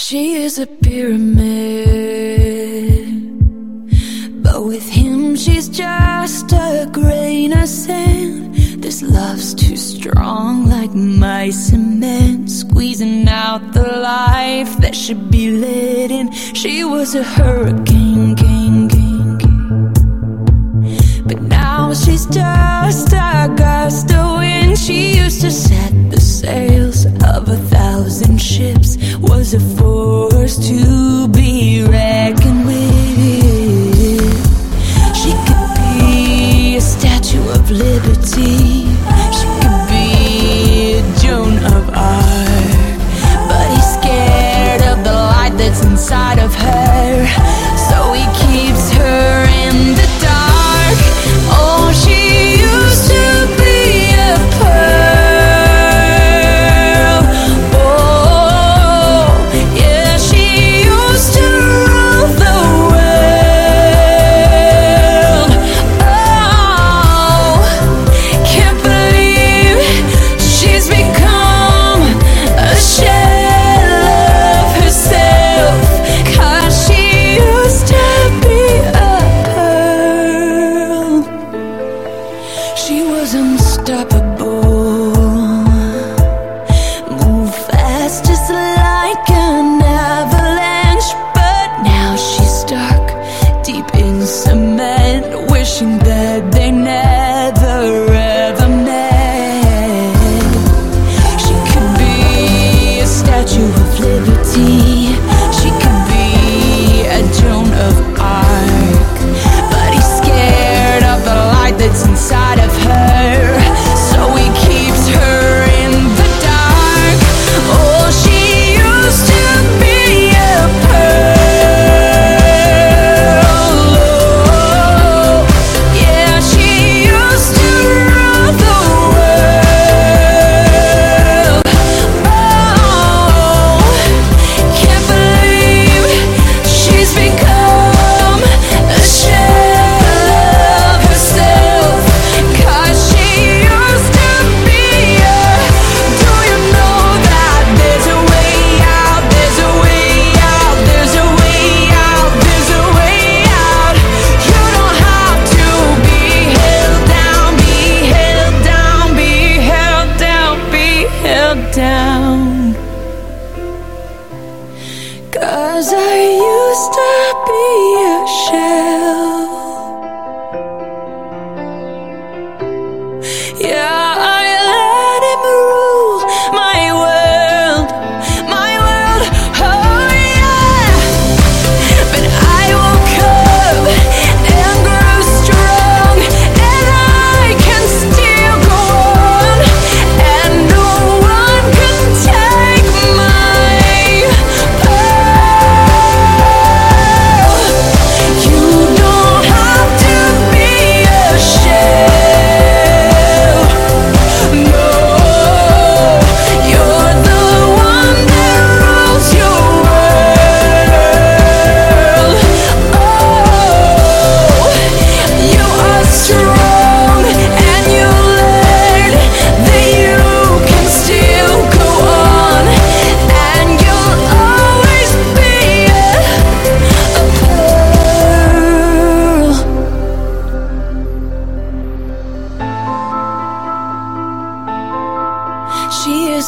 She is a pyramid, but with him she's just a grain of sand. This love's too strong, like my cement, squeezing out the life that should be lit in. She was a hurricane, king, king, king. but now she's just a gust of wind. She used to set the sails of a. Thousand thousand ships was a force to be reckoned with. She could be a statue of liberty. She could be a Joan of Arc. But he's scared of the light that's inside. She was unstoppable.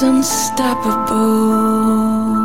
unstoppable.